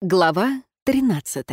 Глава 13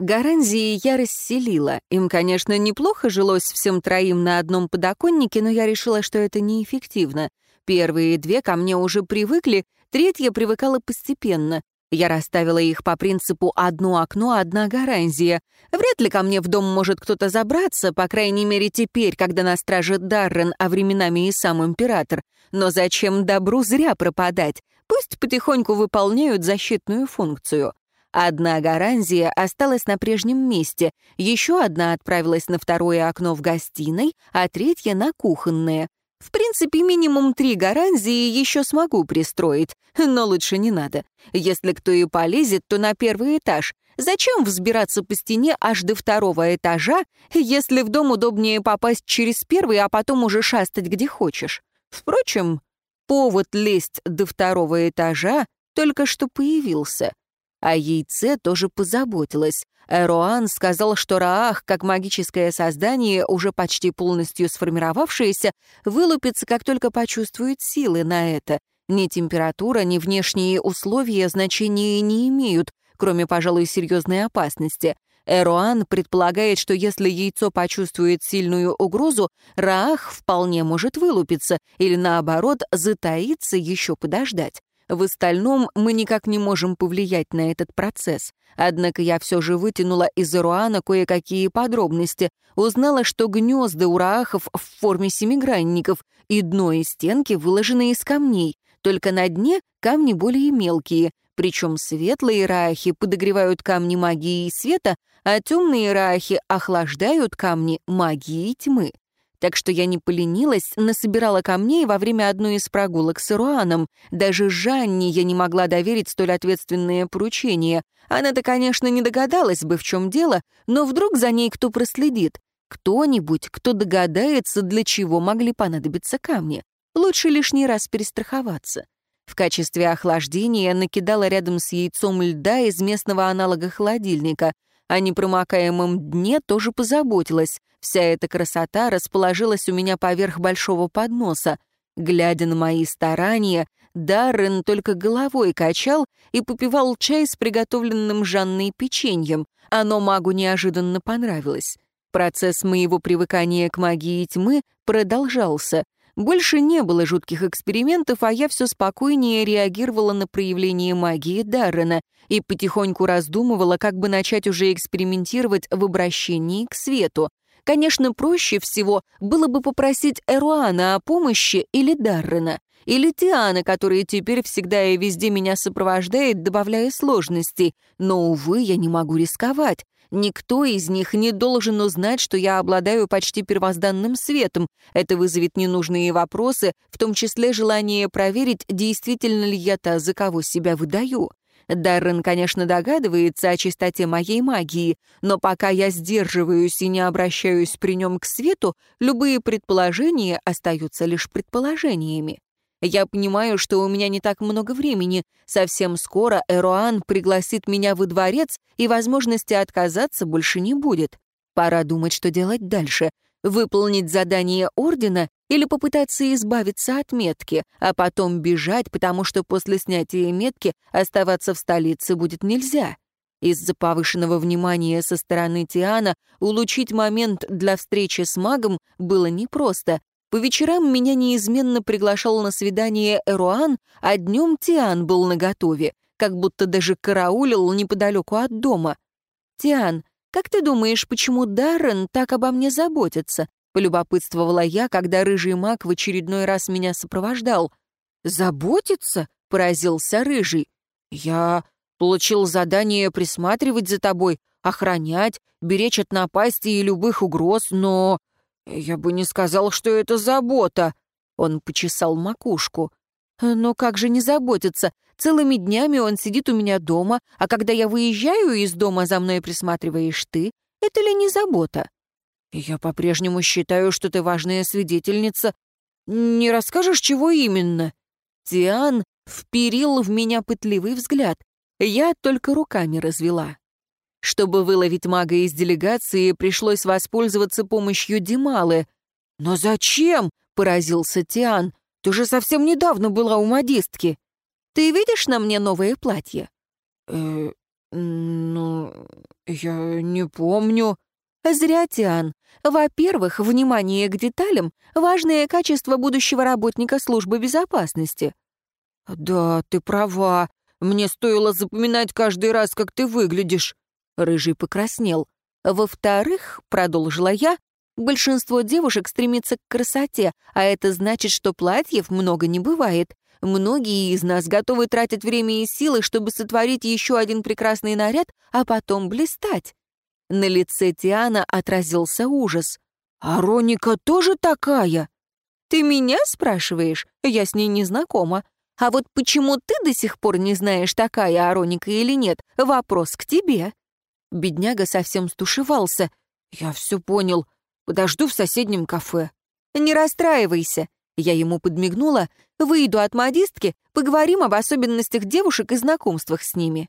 Гаранзии я расселила. Им, конечно, неплохо жилось всем троим на одном подоконнике, но я решила, что это неэффективно. Первые две ко мне уже привыкли, третья привыкала постепенно. Я расставила их по принципу «одно окно, одна гарантия». Вряд ли ко мне в дом может кто-то забраться, по крайней мере теперь, когда на страже Даррен, а временами и сам император. Но зачем добру зря пропадать? Пусть потихоньку выполняют защитную функцию. Одна гарантия осталась на прежнем месте, еще одна отправилась на второе окно в гостиной, а третья — на кухонное. В принципе, минимум три гарантии еще смогу пристроить, но лучше не надо. Если кто и полезет, то на первый этаж. Зачем взбираться по стене аж до второго этажа, если в дом удобнее попасть через первый, а потом уже шастать где хочешь? Впрочем, повод лезть до второго этажа только что появился. О яйце тоже позаботилась. Эроан сказал, что Раах, как магическое создание, уже почти полностью сформировавшееся, вылупится, как только почувствует силы на это. Ни температура, ни внешние условия значения не имеют, кроме, пожалуй, серьезной опасности. Эроан предполагает, что если яйцо почувствует сильную угрозу, Раах вполне может вылупиться или, наоборот, затаиться еще подождать. В остальном мы никак не можем повлиять на этот процесс. Однако я все же вытянула из Эруана кое-какие подробности. Узнала, что гнезда у раахов в форме семигранников, и дно и стенки выложены из камней. Только на дне камни более мелкие, причем светлые раахи подогревают камни магии света, а темные раахи охлаждают камни магии тьмы. Так что я не поленилась, насобирала камней во время одной из прогулок с Ируаном. Даже Жанне я не могла доверить столь ответственное поручение. Она-то, конечно, не догадалась бы, в чем дело, но вдруг за ней кто проследит. Кто-нибудь, кто догадается, для чего могли понадобиться камни. Лучше лишний раз перестраховаться. В качестве охлаждения накидала рядом с яйцом льда из местного аналога холодильника. О непромокаемом дне тоже позаботилась. Вся эта красота расположилась у меня поверх большого подноса. Глядя на мои старания, Даррен только головой качал и попивал чай с приготовленным Жанной печеньем. Оно магу неожиданно понравилось. Процесс моего привыкания к магии тьмы продолжался. Больше не было жутких экспериментов, а я все спокойнее реагировала на проявление магии Даррена и потихоньку раздумывала, как бы начать уже экспериментировать в обращении к свету. Конечно, проще всего было бы попросить Эруана о помощи или Даррена, или Тиана, который теперь всегда и везде меня сопровождает, добавляя сложностей. Но, увы, я не могу рисковать. Никто из них не должен узнать, что я обладаю почти первозданным светом. Это вызовет ненужные вопросы, в том числе желание проверить, действительно ли я та, за кого себя выдаю. Даррен, конечно, догадывается о чистоте моей магии, но пока я сдерживаюсь и не обращаюсь при нем к свету, любые предположения остаются лишь предположениями. Я понимаю, что у меня не так много времени. Совсем скоро Эроан пригласит меня во дворец, и возможности отказаться больше не будет. Пора думать, что делать дальше. Выполнить задание Ордена или попытаться избавиться от метки, а потом бежать, потому что после снятия метки оставаться в столице будет нельзя. Из-за повышенного внимания со стороны Тиана улучшить момент для встречи с магом было непросто, по вечерам меня неизменно приглашал на свидание Эруан, а днем Тиан был наготове, как будто даже караулил неподалеку от дома. «Тиан, как ты думаешь, почему Даррен так обо мне заботится?» — полюбопытствовала я, когда рыжий маг в очередной раз меня сопровождал. «Заботится?» — поразился рыжий. «Я получил задание присматривать за тобой, охранять, беречь от напасти и любых угроз, но «Я бы не сказал, что это забота», — он почесал макушку. «Но как же не заботиться? Целыми днями он сидит у меня дома, а когда я выезжаю из дома, за мной присматриваешь ты. Это ли не забота?» «Я по-прежнему считаю, что ты важная свидетельница. Не расскажешь, чего именно?» Тиан вперил в меня пытливый взгляд. Я только руками развела. Чтобы выловить мага из делегации, пришлось воспользоваться помощью Дималы. «Но зачем?» — поразился Тиан. «Ты же совсем недавно была у модистки». Ты видишь на мне новое платье?» «Э, ну, я не помню». «Зря, Тиан. Во-первых, внимание к деталям — важное качество будущего работника службы безопасности». «Да, ты права. Мне стоило запоминать каждый раз, как ты выглядишь». Рыжий покраснел. «Во-вторых, — продолжила я, — большинство девушек стремится к красоте, а это значит, что платьев много не бывает. Многие из нас готовы тратить время и силы, чтобы сотворить еще один прекрасный наряд, а потом блистать. На лице Тиана отразился ужас. «А Роника тоже такая?» «Ты меня спрашиваешь? Я с ней не знакома. А вот почему ты до сих пор не знаешь, такая Ароника или нет, вопрос к тебе». Бедняга совсем стушевался. «Я все понял. Подожду в соседнем кафе». «Не расстраивайся». Я ему подмигнула. «Выйду от модистки, поговорим об особенностях девушек и знакомствах с ними».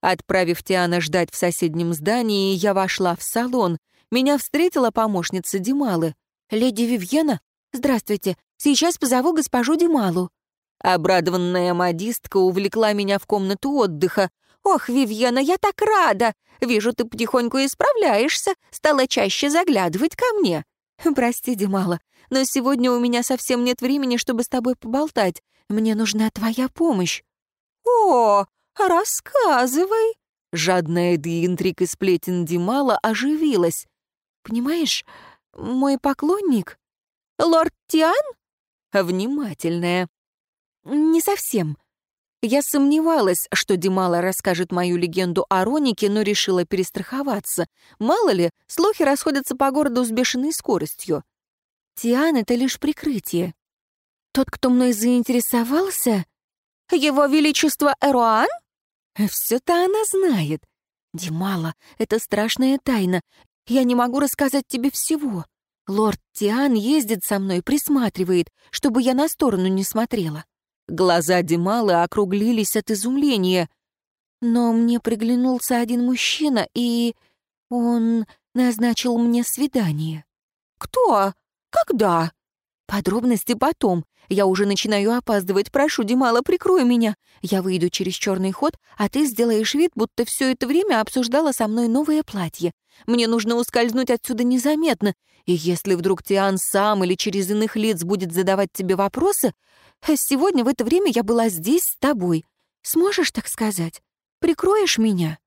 Отправив Тиана ждать в соседнем здании, я вошла в салон. Меня встретила помощница Дималы. «Леди Вивьена? Здравствуйте. Сейчас позову госпожу Дималу». Обрадованная модистка увлекла меня в комнату отдыха. «Ох, Вивьена, я так рада! Вижу, ты потихоньку исправляешься, стала чаще заглядывать ко мне». «Прости, Димала, но сегодня у меня совсем нет времени, чтобы с тобой поболтать. Мне нужна твоя помощь». «О, «Рассказывай!» Жадная до интриг и сплетен Димала оживилась. «Понимаешь, мой поклонник...» «Лорд Тиан?» «Внимательная». «Не совсем. Я сомневалась, что Димала расскажет мою легенду о Ронике, но решила перестраховаться. Мало ли, слухи расходятся по городу с бешеной скоростью. Тиан — это лишь прикрытие. Тот, кто мной заинтересовался... Его Величество Эруан? Все-то она знает. Димала, это страшная тайна. Я не могу рассказать тебе всего. Лорд Тиан ездит со мной, присматривает, чтобы я на сторону не смотрела. Глаза Дималы округлились от изумления. Но мне приглянулся один мужчина, и он назначил мне свидание. «Кто? Когда?» «Подробности потом. Я уже начинаю опаздывать. Прошу, Димала, прикрой меня. Я выйду через черный ход, а ты сделаешь вид, будто все это время обсуждала со мной новое платье. Мне нужно ускользнуть отсюда незаметно. И если вдруг Тиан сам или через иных лиц будет задавать тебе вопросы, сегодня в это время я была здесь с тобой. Сможешь так сказать? Прикроешь меня?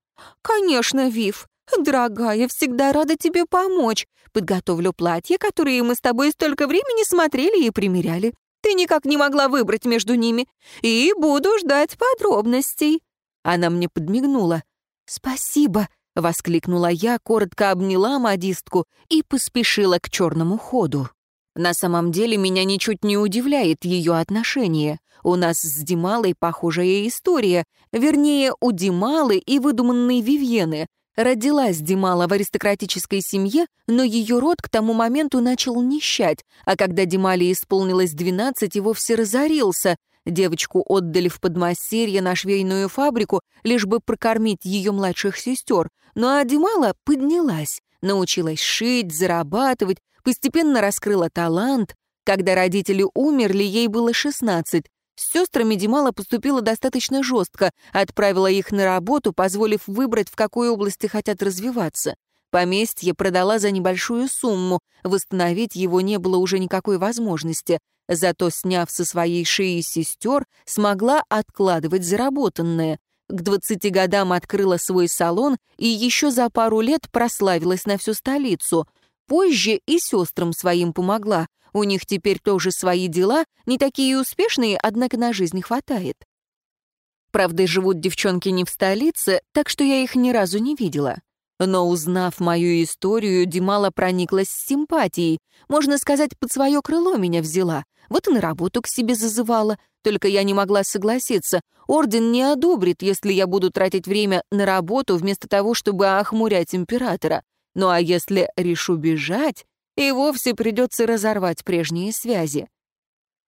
Конечно, Вив. «Дорогая, всегда рада тебе помочь. Подготовлю платье, которое мы с тобой столько времени смотрели и примеряли. Ты никак не могла выбрать между ними. И буду ждать подробностей». Она мне подмигнула. «Спасибо», — воскликнула я, коротко обняла модистку и поспешила к черному ходу. На самом деле меня ничуть не удивляет ее отношение. У нас с Дималой похожая история. Вернее, у Дималы и выдуманной Вивьены. Родилась Димала в аристократической семье, но ее род к тому моменту начал нищать, а когда Димале исполнилось 12, и вовсе разорился. Девочку отдали в подмастерье на швейную фабрику, лишь бы прокормить ее младших сестер. Ну а Димала поднялась, научилась шить, зарабатывать, постепенно раскрыла талант. Когда родители умерли, ей было 16, с сестрами Димала поступила достаточно жестко, отправила их на работу, позволив выбрать, в какой области хотят развиваться. Поместье продала за небольшую сумму, восстановить его не было уже никакой возможности. Зато, сняв со своей шеи сестер, смогла откладывать заработанное. К 20 годам открыла свой салон и еще за пару лет прославилась на всю столицу. Позже и сестрам своим помогла. У них теперь тоже свои дела, не такие успешные, однако на жизнь хватает. Правда, живут девчонки не в столице, так что я их ни разу не видела. Но узнав мою историю, Димала прониклась симпатией. Можно сказать, под свое крыло меня взяла. Вот и на работу к себе зазывала. Только я не могла согласиться. Орден не одобрит, если я буду тратить время на работу вместо того, чтобы охмурять императора. Ну а если решу бежать, и вовсе придется разорвать прежние связи.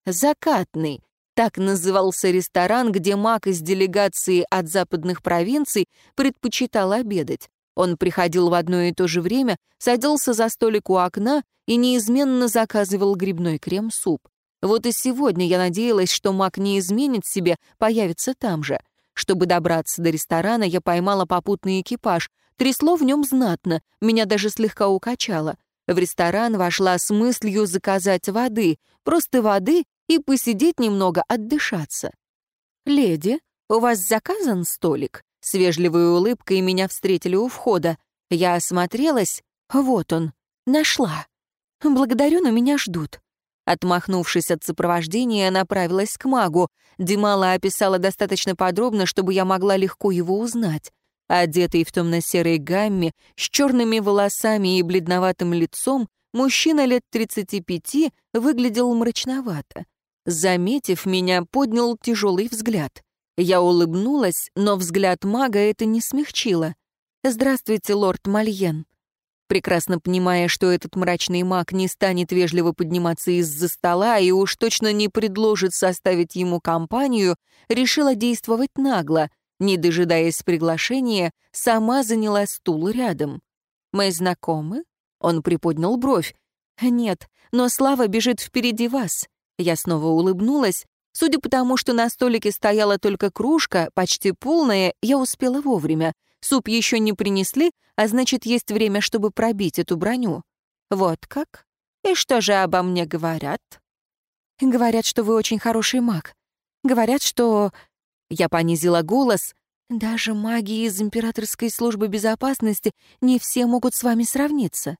«Закатный» — так назывался ресторан, где маг из делегации от западных провинций предпочитал обедать. Он приходил в одно и то же время, садился за столик у окна и неизменно заказывал грибной крем-суп. Вот и сегодня я надеялась, что маг не изменит себе, появится там же. Чтобы добраться до ресторана, я поймала попутный экипаж. Трясло в нем знатно, меня даже слегка укачало. В ресторан вошла с мыслью заказать воды, просто воды и посидеть немного, отдышаться. «Леди, у вас заказан столик?» С вежливой улыбкой меня встретили у входа. Я осмотрелась. Вот он. Нашла. «Благодарю, но меня ждут». Отмахнувшись от сопровождения, направилась к магу. Димала описала достаточно подробно, чтобы я могла легко его узнать. Одетый в темно-серой гамме, с черными волосами и бледноватым лицом, мужчина лет 35 выглядел мрачновато. Заметив меня, поднял тяжелый взгляд. Я улыбнулась, но взгляд мага это не смягчило. «Здравствуйте, лорд Мальен». Прекрасно понимая, что этот мрачный маг не станет вежливо подниматься из-за стола и уж точно не предложит составить ему компанию, решила действовать нагло. Не дожидаясь приглашения, сама заняла стул рядом. «Мы знакомы?» Он приподнял бровь. «Нет, но Слава бежит впереди вас». Я снова улыбнулась, Судя по тому, что на столике стояла только кружка, почти полная, я успела вовремя. Суп еще не принесли, а значит, есть время, чтобы пробить эту броню. Вот как? И что же обо мне говорят? Говорят, что вы очень хороший маг. Говорят, что... Я понизила голос. Даже маги из Императорской службы безопасности не все могут с вами сравниться.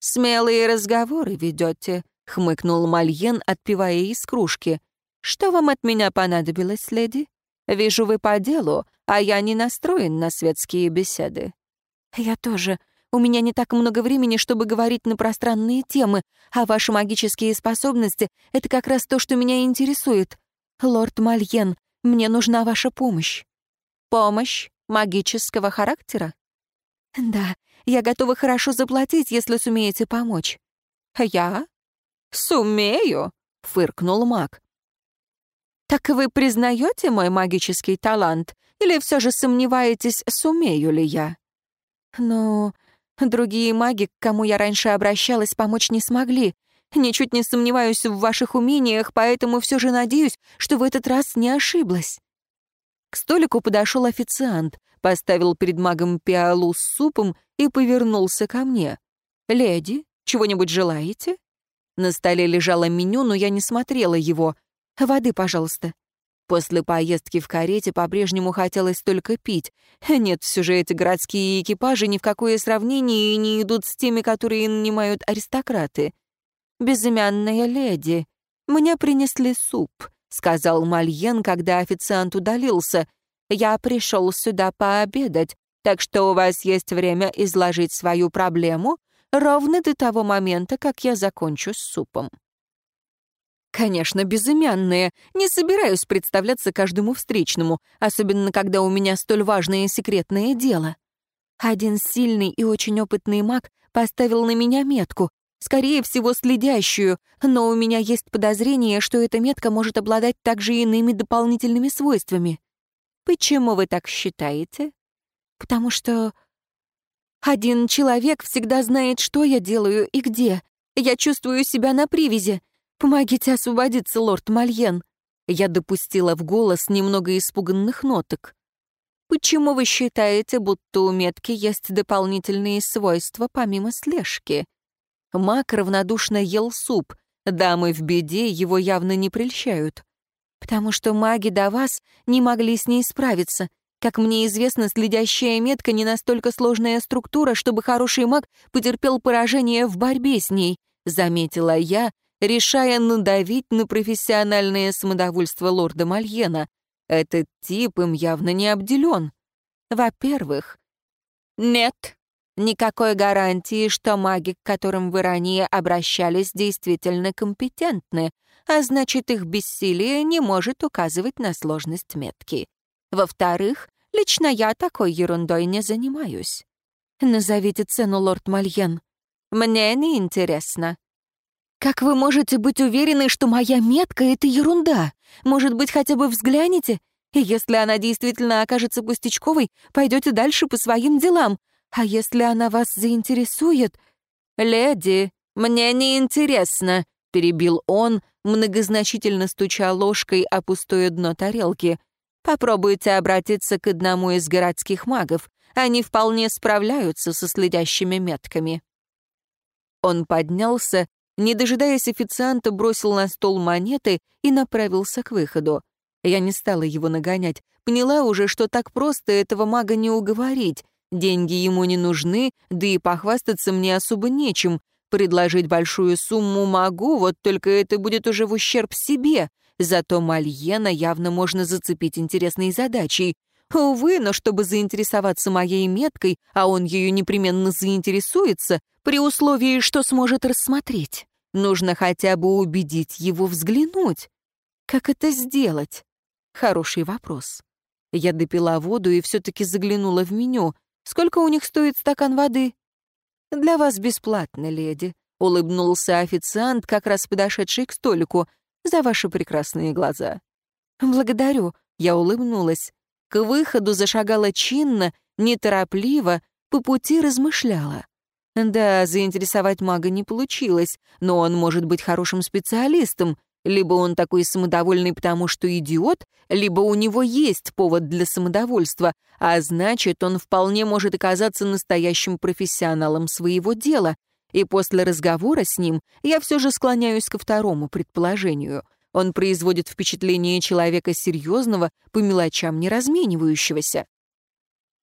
«Смелые разговоры ведете», — хмыкнул Мальен, отпивая из кружки. «Что вам от меня понадобилось, леди? Вижу, вы по делу, а я не настроен на светские беседы». «Я тоже. У меня не так много времени, чтобы говорить на пространные темы, а ваши магические способности — это как раз то, что меня интересует. Лорд Мальен, мне нужна ваша помощь». «Помощь магического характера?» «Да, я готова хорошо заплатить, если сумеете помочь». «Я? Сумею?» — фыркнул маг. «Так вы признаете мой магический талант или все же сомневаетесь, сумею ли я?» «Ну, другие маги, к кому я раньше обращалась, помочь не смогли. Ничуть не сомневаюсь в ваших умениях, поэтому все же надеюсь, что в этот раз не ошиблась». К столику подошел официант, поставил перед магом пиалу с супом и повернулся ко мне. «Леди, чего-нибудь желаете?» На столе лежало меню, но я не смотрела его. Воды, пожалуйста». После поездки в карете по-прежнему хотелось только пить. Нет, все же эти городские экипажи ни в какое сравнение не идут с теми, которые нанимают аристократы. «Безымянная леди, мне принесли суп», — сказал Мальен, когда официант удалился. «Я пришел сюда пообедать, так что у вас есть время изложить свою проблему ровно до того момента, как я закончу с супом». Конечно, безымянные. Не собираюсь представляться каждому встречному, особенно когда у меня столь важное секретное дело. Один сильный и очень опытный маг поставил на меня метку, скорее всего, следящую, но у меня есть подозрение, что эта метка может обладать также иными дополнительными свойствами. Почему вы так считаете? Потому что один человек всегда знает, что я делаю и где. Я чувствую себя на привязи. «Помогите освободиться, лорд Мальен!» Я допустила в голос немного испуганных ноток. «Почему вы считаете, будто у метки есть дополнительные свойства помимо слежки?» Мак равнодушно ел суп. Дамы в беде его явно не прельщают. «Потому что маги до вас не могли с ней справиться. Как мне известно, следящая метка не настолько сложная структура, чтобы хороший маг потерпел поражение в борьбе с ней», — заметила я, решая надавить на профессиональное самодовольство лорда Мальена. Этот тип им явно не обделен. Во-первых, нет никакой гарантии, что маги, к которым вы ранее обращались, действительно компетентны, а значит, их бессилие не может указывать на сложность метки. Во-вторых, лично я такой ерундой не занимаюсь. Назовите цену, лорд Мальен. Мне не интересно. «Как вы можете быть уверены, что моя метка — это ерунда? Может быть, хотя бы взгляните? И если она действительно окажется пустячковой, пойдете дальше по своим делам. А если она вас заинтересует...» «Леди, мне не интересно», — перебил он, многозначительно стуча ложкой о пустое дно тарелки. «Попробуйте обратиться к одному из городских магов. Они вполне справляются со следящими метками». Он поднялся, не дожидаясь официанта, бросил на стол монеты и направился к выходу. Я не стала его нагонять. Поняла уже, что так просто этого мага не уговорить. Деньги ему не нужны, да и похвастаться мне особо нечем. Предложить большую сумму могу, вот только это будет уже в ущерб себе. Зато Мальена явно можно зацепить интересной задачей. Увы, но чтобы заинтересоваться моей меткой, а он ею непременно заинтересуется, при условии, что сможет рассмотреть, нужно хотя бы убедить его взглянуть. Как это сделать? Хороший вопрос. Я допила воду и все-таки заглянула в меню. Сколько у них стоит стакан воды? «Для вас бесплатно, леди», — улыбнулся официант, как раз подошедший к столику, «за ваши прекрасные глаза». «Благодарю», — я улыбнулась. К выходу зашагала чинно, неторопливо, по пути размышляла. Да, заинтересовать мага не получилось, но он может быть хорошим специалистом. Либо он такой самодовольный, потому что идиот, либо у него есть повод для самодовольства, а значит, он вполне может оказаться настоящим профессионалом своего дела. И после разговора с ним я все же склоняюсь ко второму предположению. Он производит впечатление человека серьезного, по мелочам не разменивающегося.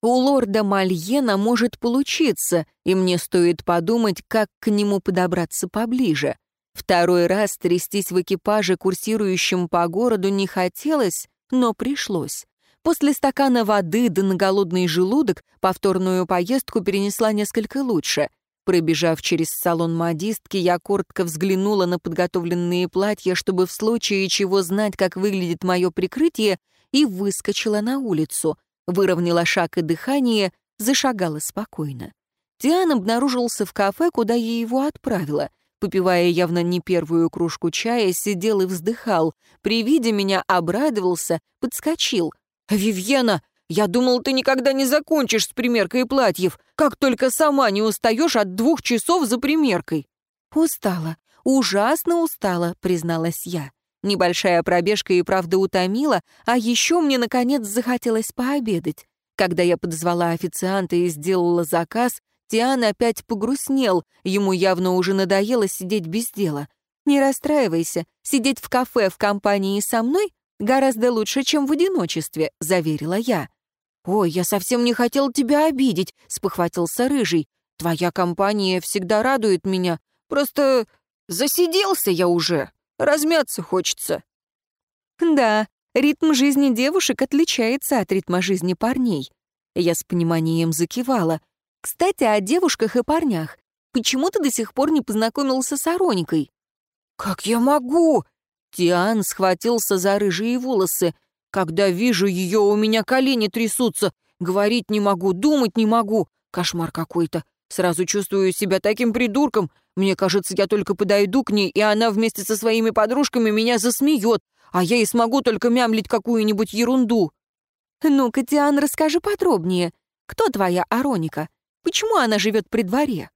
У лорда Мальена может получиться, и мне стоит подумать, как к нему подобраться поближе. Второй раз трястись в экипаже, курсирующем по городу, не хотелось, но пришлось. После стакана воды да на голодный желудок повторную поездку перенесла несколько лучше. Пробежав через салон модистки, я коротко взглянула на подготовленные платья, чтобы в случае чего знать, как выглядит мое прикрытие, и выскочила на улицу. Выровняла шаг и дыхание, зашагала спокойно. Диан обнаружился в кафе, куда я его отправила — попивая явно не первую кружку чая, сидел и вздыхал. При виде меня обрадовался, подскочил. «Вивьена, я думал, ты никогда не закончишь с примеркой платьев, как только сама не устаешь от двух часов за примеркой». «Устала, ужасно устала», — призналась я. Небольшая пробежка и правда утомила, а еще мне, наконец, захотелось пообедать. Когда я подозвала официанта и сделала заказ, Тиан опять погрустнел, ему явно уже надоело сидеть без дела. «Не расстраивайся, сидеть в кафе в компании со мной гораздо лучше, чем в одиночестве», — заверила я. «Ой, я совсем не хотел тебя обидеть», — спохватился Рыжий. «Твоя компания всегда радует меня. Просто засиделся я уже. Размяться хочется». «Да, ритм жизни девушек отличается от ритма жизни парней». Я с пониманием закивала. Кстати, о девушках и парнях. Почему ты до сих пор не познакомился с Ароникой?» «Как я могу?» Тиан схватился за рыжие волосы. «Когда вижу ее, у меня колени трясутся. Говорить не могу, думать не могу. Кошмар какой-то. Сразу чувствую себя таким придурком. Мне кажется, я только подойду к ней, и она вместе со своими подружками меня засмеет, а я и смогу только мямлить какую-нибудь ерунду». «Ну-ка, Тиан, расскажи подробнее. Кто твоя Ароника? Почему она живет при дворе?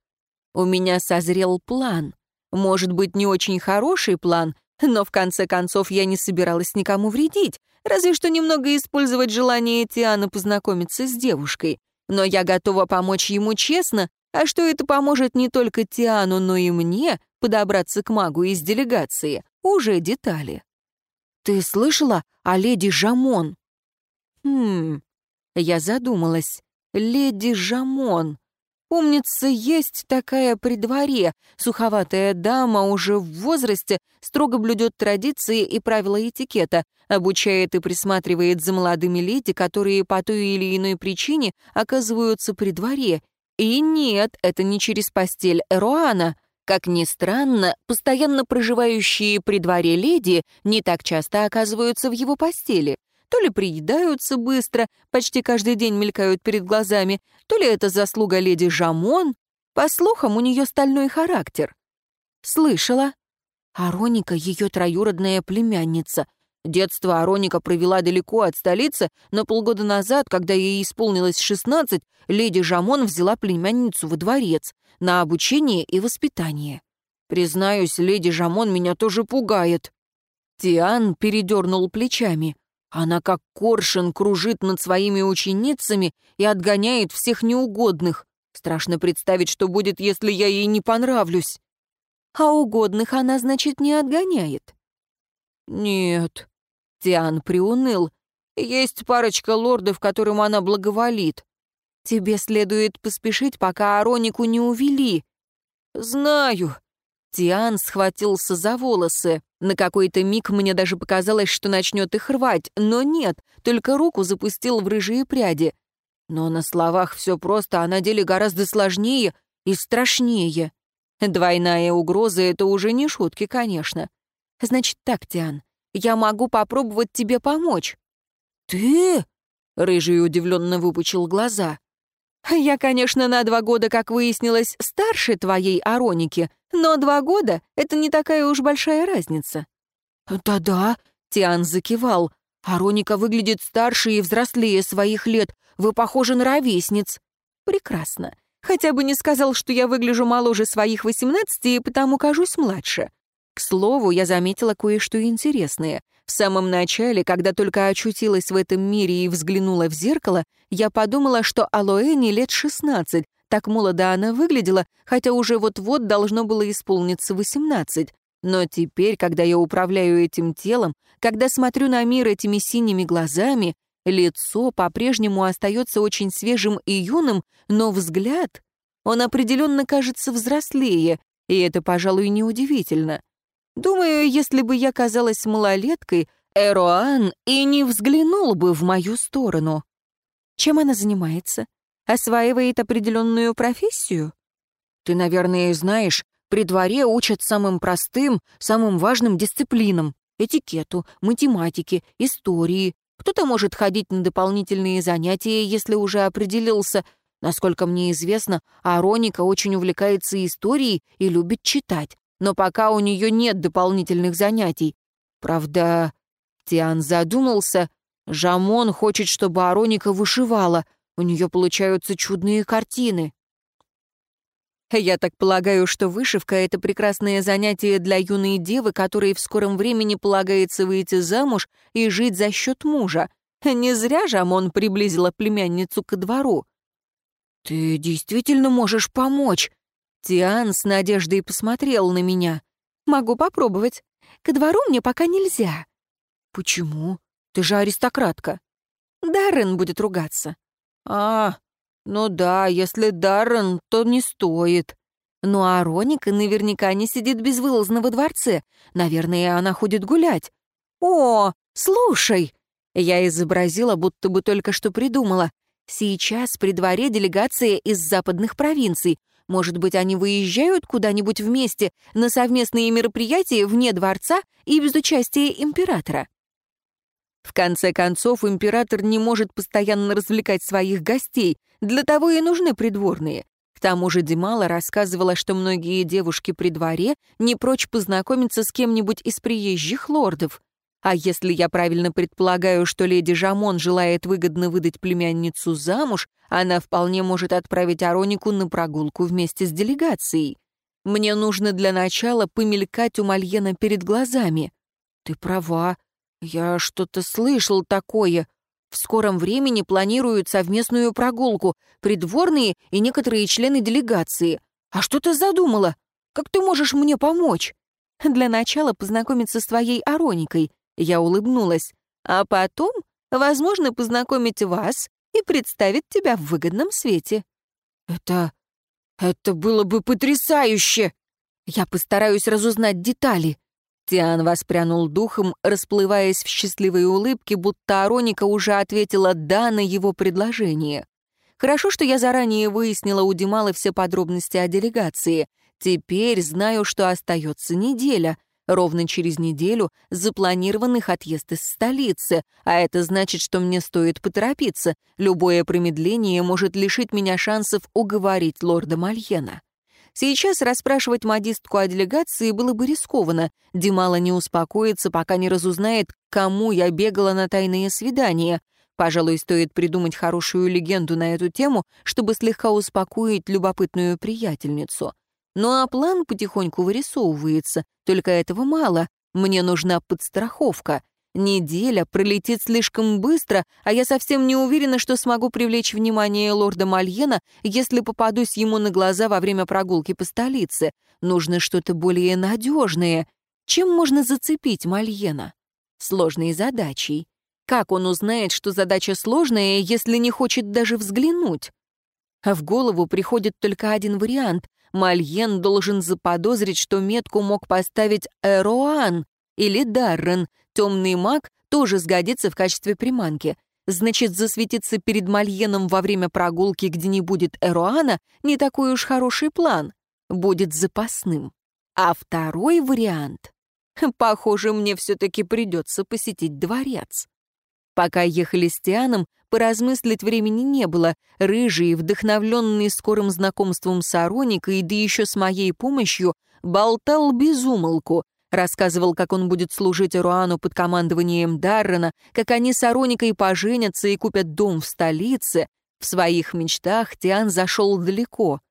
У меня созрел план. Может быть, не очень хороший план, но в конце концов я не собиралась никому вредить, разве что немного использовать желание Тиана познакомиться с девушкой. Но я готова помочь ему честно, а что это поможет не только Тиану, но и мне подобраться к магу из делегации, уже детали. «Ты слышала о леди Жамон?» «Хм...» Я задумалась. Леди Жамон. Помнится, есть такая при дворе. Суховатая дама уже в возрасте строго блюдет традиции и правила этикета, обучает и присматривает за молодыми леди, которые по той или иной причине оказываются при дворе. И нет, это не через постель Эруана. Как ни странно, постоянно проживающие при дворе леди не так часто оказываются в его постели то ли приедаются быстро, почти каждый день мелькают перед глазами, то ли это заслуга леди Жамон. По слухам, у нее стальной характер. Слышала. Ароника — ее троюродная племянница. Детство Ароника провела далеко от столицы, но полгода назад, когда ей исполнилось 16, леди Жамон взяла племянницу во дворец на обучение и воспитание. Признаюсь, леди Жамон меня тоже пугает». Тиан передернул плечами. Она как коршун кружит над своими ученицами и отгоняет всех неугодных. Страшно представить, что будет, если я ей не понравлюсь. А угодных она, значит, не отгоняет? Нет. Тиан приуныл. Есть парочка лордов, которым она благоволит. Тебе следует поспешить, пока Аронику не увели. Знаю. Тиан схватился за волосы. На какой-то миг мне даже показалось, что начнет их рвать, но нет, только руку запустил в рыжие пряди. Но на словах все просто, а на деле гораздо сложнее и страшнее. Двойная угроза — это уже не шутки, конечно. Значит так, Тиан, я могу попробовать тебе помочь. «Ты?» — Рыжий удивленно выпучил глаза. «Я, конечно, на два года, как выяснилось, старше твоей Ароники, но два года — это не такая уж большая разница». «Да-да», — Тиан закивал. «Ароника выглядит старше и взрослее своих лет. Вы похожи на ровесниц». «Прекрасно. Хотя бы не сказал, что я выгляжу моложе своих восемнадцати и потому кажусь младше. К слову, я заметила кое-что интересное. В самом начале, когда только очутилась в этом мире и взглянула в зеркало, я подумала, что Алоэне лет 16, так молодо она выглядела, хотя уже вот-вот должно было исполниться 18. Но теперь, когда я управляю этим телом, когда смотрю на мир этими синими глазами, лицо по-прежнему остается очень свежим и юным, но взгляд, он определенно кажется взрослее, и это, пожалуй, неудивительно. Думаю, если бы я казалась малолеткой, Эроан и не взглянул бы в мою сторону. Чем она занимается? Осваивает определенную профессию? Ты, наверное, знаешь, при дворе учат самым простым, самым важным дисциплинам — этикету, математике, истории. Кто-то может ходить на дополнительные занятия, если уже определился. Насколько мне известно, Ароника очень увлекается историей и любит читать но пока у нее нет дополнительных занятий. Правда, Тиан задумался, Жамон хочет, чтобы Ароника вышивала, у нее получаются чудные картины. Я так полагаю, что вышивка — это прекрасное занятие для юной девы, которой в скором времени полагается выйти замуж и жить за счет мужа. Не зря Жамон приблизила племянницу ко двору. «Ты действительно можешь помочь?» Тиан с надеждой посмотрел на меня. «Могу попробовать. Ко двору мне пока нельзя». «Почему? Ты же аристократка». Даррен будет ругаться. «А, ну да, если Даррен, то не стоит». Ну а Роника наверняка не сидит безвылазно во дворце. Наверное, она ходит гулять. «О, слушай!» Я изобразила, будто бы только что придумала. Сейчас при дворе делегация из западных провинций. Может быть, они выезжают куда-нибудь вместе на совместные мероприятия вне дворца и без участия императора? В конце концов, император не может постоянно развлекать своих гостей, для того и нужны придворные. К тому же Димала рассказывала, что многие девушки при дворе не прочь познакомиться с кем-нибудь из приезжих лордов. А если я правильно предполагаю, что леди Жамон желает выгодно выдать племянницу замуж, она вполне может отправить Аронику на прогулку вместе с делегацией. Мне нужно для начала помелькать у Мальена перед глазами. Ты права. Я что-то слышал такое. В скором времени планируют совместную прогулку, придворные и некоторые члены делегации. А что ты задумала? Как ты можешь мне помочь? Для начала познакомиться с твоей Ароникой. Я улыбнулась. «А потом, возможно, познакомить вас и представить тебя в выгодном свете». «Это... это было бы потрясающе!» «Я постараюсь разузнать детали». Тиан воспрянул духом, расплываясь в счастливой улыбке, будто Ароника уже ответила «да» на его предложение. Хорошо, что я заранее выяснила у Дималы все подробности о делегации. Теперь знаю, что остается неделя. Ровно через неделю запланированных отъезд из столицы, а это значит, что мне стоит поторопиться. Любое промедление может лишить меня шансов уговорить лорда Мальена. Сейчас расспрашивать модистку о делегации было бы рискованно. Димала не успокоится, пока не разузнает, кому я бегала на тайные свидания. Пожалуй, стоит придумать хорошую легенду на эту тему, чтобы слегка успокоить любопытную приятельницу. Ну а план потихоньку вырисовывается, только этого мало. Мне нужна подстраховка. Неделя пролетит слишком быстро, а я совсем не уверена, что смогу привлечь внимание лорда Мальена, если попадусь ему на глаза во время прогулки по столице. Нужно что-то более надежное. Чем можно зацепить Мальена? Сложной задачей. Как он узнает, что задача сложная, если не хочет даже взглянуть? А в голову приходит только один вариант. Мальен должен заподозрить, что метку мог поставить Эроан или Даррен, Темный маг тоже сгодится в качестве приманки. Значит, засветиться перед Мальеном во время прогулки, где не будет Эруана, не такой уж хороший план. Будет запасным. А второй вариант... Похоже, мне все-таки придется посетить дворец. Пока ехали с Тианом, поразмыслить времени не было. Рыжий, вдохновленный скорым знакомством с Ароникой, да еще с моей помощью, болтал без умолку, Рассказывал, как он будет служить Руану под командованием Даррена, как они с Ароникой поженятся и купят дом в столице. В своих мечтах Тиан зашел далеко.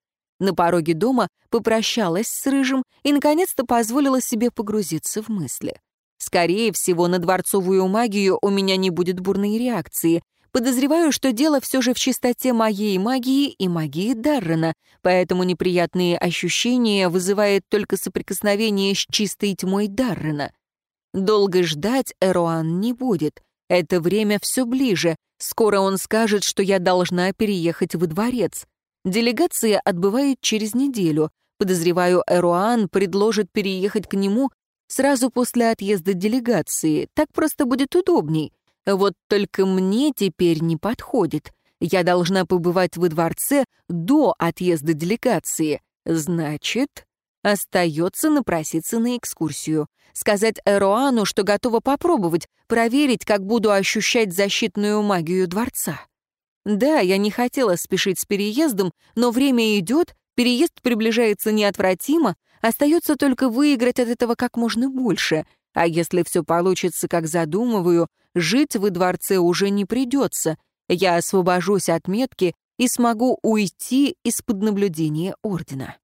На пороге дома попрощалась с Рыжим и, наконец-то, позволила себе погрузиться в мысли. Скорее всего, на дворцовую магию у меня не будет бурной реакции. Подозреваю, что дело все же в чистоте моей магии и магии Даррена, поэтому неприятные ощущения вызывает только соприкосновение с чистой тьмой Даррена. Долго ждать Эруан не будет. Это время все ближе. Скоро он скажет, что я должна переехать в дворец. Делегация отбывает через неделю. Подозреваю, Эруан предложит переехать к нему сразу после отъезда делегации. Так просто будет удобней. Вот только мне теперь не подходит. Я должна побывать во дворце до отъезда делегации. Значит, остается напроситься на экскурсию. Сказать Эроану, что готова попробовать, проверить, как буду ощущать защитную магию дворца. Да, я не хотела спешить с переездом, но время идет, переезд приближается неотвратимо, остается только выиграть от этого как можно больше — а если все получится, как задумываю, жить в дворце уже не придется. Я освобожусь от метки и смогу уйти из-под наблюдения ордена.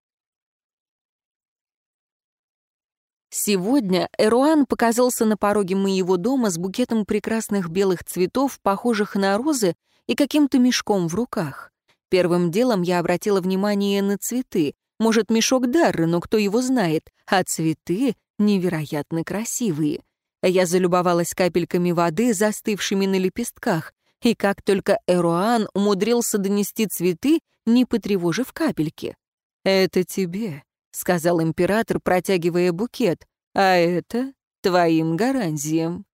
Сегодня Эруан показался на пороге моего дома с букетом прекрасных белых цветов, похожих на розы, и каким-то мешком в руках. Первым делом я обратила внимание на цветы. Может, мешок Дарры, но кто его знает, а цветы невероятно красивые. Я залюбовалась капельками воды, застывшими на лепестках, и как только Эруан умудрился донести цветы, не потревожив капельки. «Это тебе», — сказал император, протягивая букет, «а это твоим гарантиям».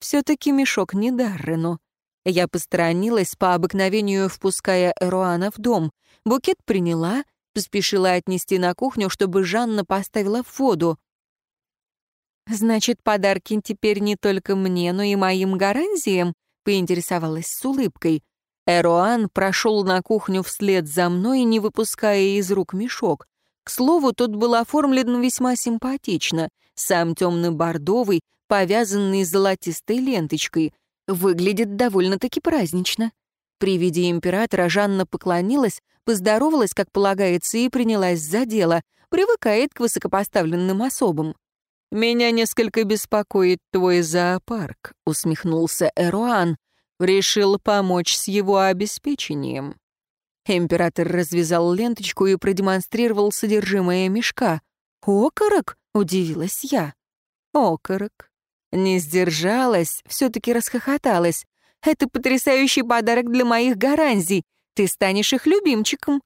Все-таки мешок не Даррену. Я посторонилась по обыкновению, впуская Эруана в дом. Букет приняла, поспешила отнести на кухню, чтобы Жанна поставила в воду. «Значит, подарки теперь не только мне, но и моим гарантиям?» — поинтересовалась с улыбкой. Эроан прошел на кухню вслед за мной, не выпуская из рук мешок. К слову, тот был оформлен весьма симпатично. Сам темно-бордовый, повязанный золотистой ленточкой. Выглядит довольно-таки празднично. При виде императора Жанна поклонилась, поздоровалась, как полагается, и принялась за дело. Привыкает к высокопоставленным особам. «Меня несколько беспокоит твой зоопарк», — усмехнулся Эруан. «Решил помочь с его обеспечением». Император развязал ленточку и продемонстрировал содержимое мешка. «Окорок?» — удивилась я. «Окорок». Не сдержалась, все-таки расхохоталась. «Это потрясающий подарок для моих гаранзий. Ты станешь их любимчиком».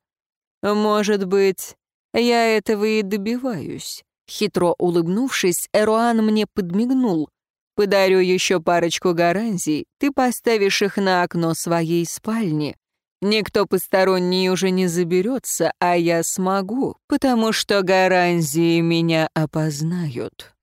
«Может быть, я этого и добиваюсь», Хитро улыбнувшись, Эруан мне подмигнул. «Подарю еще парочку гарантий, ты поставишь их на окно своей спальни. Никто посторонний уже не заберется, а я смогу, потому что гарантии меня опознают».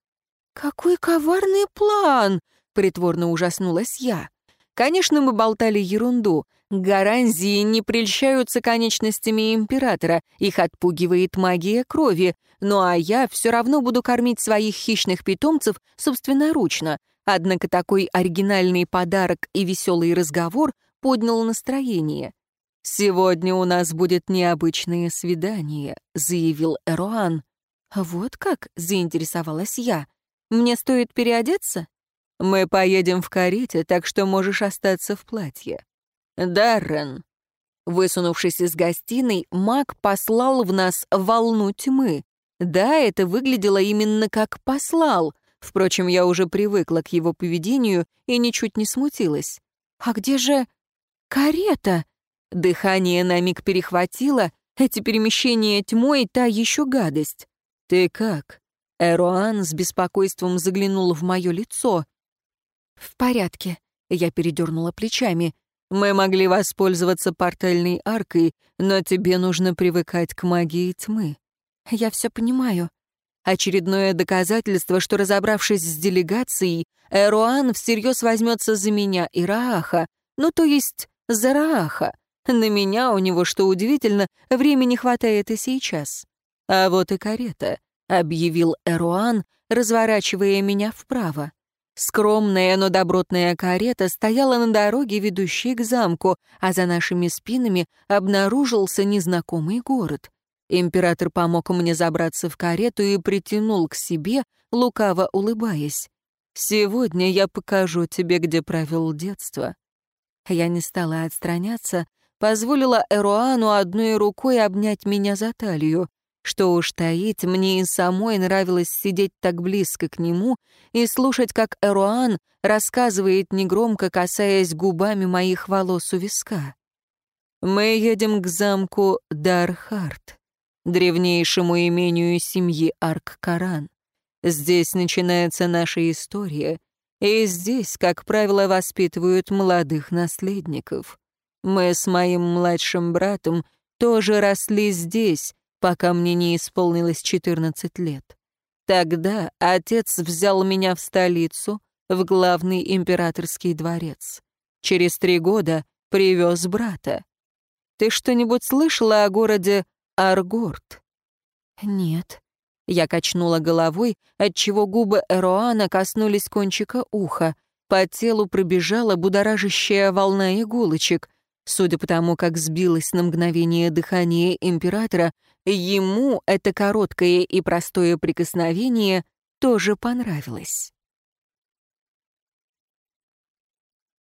«Какой коварный план!» — притворно ужаснулась я. Конечно, мы болтали ерунду. Гаранзии не прельщаются конечностями императора, их отпугивает магия крови. Ну а я все равно буду кормить своих хищных питомцев собственноручно. Однако такой оригинальный подарок и веселый разговор поднял настроение. «Сегодня у нас будет необычное свидание», — заявил Эруан. «Вот как?» — заинтересовалась я. «Мне стоит переодеться?» «Мы поедем в карете, так что можешь остаться в платье». «Даррен». Высунувшись из гостиной, маг послал в нас волну тьмы. Да, это выглядело именно как «послал». Впрочем, я уже привыкла к его поведению и ничуть не смутилась. «А где же карета?» Дыхание на миг перехватило, эти перемещения тьмой — та еще гадость. «Ты как?» Эруан с беспокойством заглянул в мое лицо. «В порядке», — я передернула плечами. «Мы могли воспользоваться портальной аркой, но тебе нужно привыкать к магии тьмы». «Я все понимаю». Очередное доказательство, что, разобравшись с делегацией, Эруан всерьез возьмется за меня и Рааха, ну, то есть за Рааха. На меня у него, что удивительно, времени хватает и сейчас. А вот и карета, — объявил Эруан, разворачивая меня вправо. Скромная, но добротная карета стояла на дороге, ведущей к замку, а за нашими спинами обнаружился незнакомый город. Император помог мне забраться в карету и притянул к себе, лукаво улыбаясь. «Сегодня я покажу тебе, где провел детство». Я не стала отстраняться, позволила Эруану одной рукой обнять меня за талию. Что уж таить, мне и самой нравилось сидеть так близко к нему и слушать, как Эруан рассказывает негромко, касаясь губами моих волос у виска. «Мы едем к замку Дархарт, древнейшему имению семьи Арк-Каран. Здесь начинается наша история, и здесь, как правило, воспитывают молодых наследников. Мы с моим младшим братом тоже росли здесь, пока мне не исполнилось 14 лет. Тогда отец взял меня в столицу, в главный императорский дворец. Через три года привез брата. Ты что-нибудь слышала о городе Аргорд? Нет. Я качнула головой, отчего губы Эроана коснулись кончика уха. По телу пробежала будоражащая волна иголочек. Судя по тому, как сбилось на мгновение дыхание императора, ему это короткое и простое прикосновение тоже понравилось.